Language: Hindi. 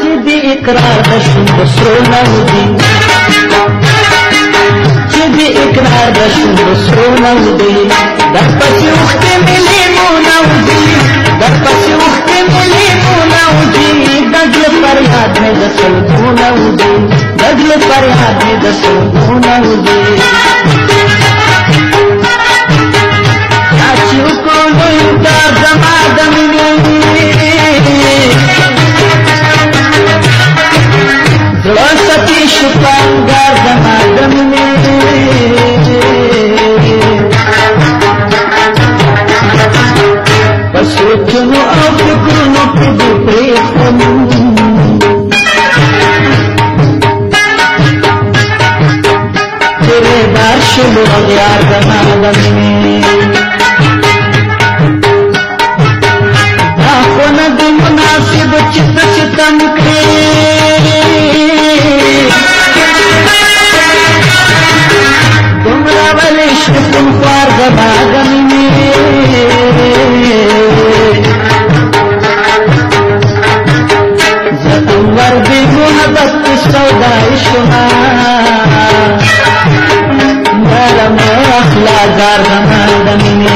Тебе икрар дашун бусру науди Тебе икрар дашун бусру науди Дапаси ухте милиму науди Дапаси ухте милиму науди Дагл паряд ме дасун ту науди Дагл паряд ме дасун ту науди Ачи уколу юта замадами सोचनो अब प्रेम तेरे दर्शन यार बनावन में आपन दिन मुनासिब चित चितन के sauda ishma Dharam ahla dharam adamine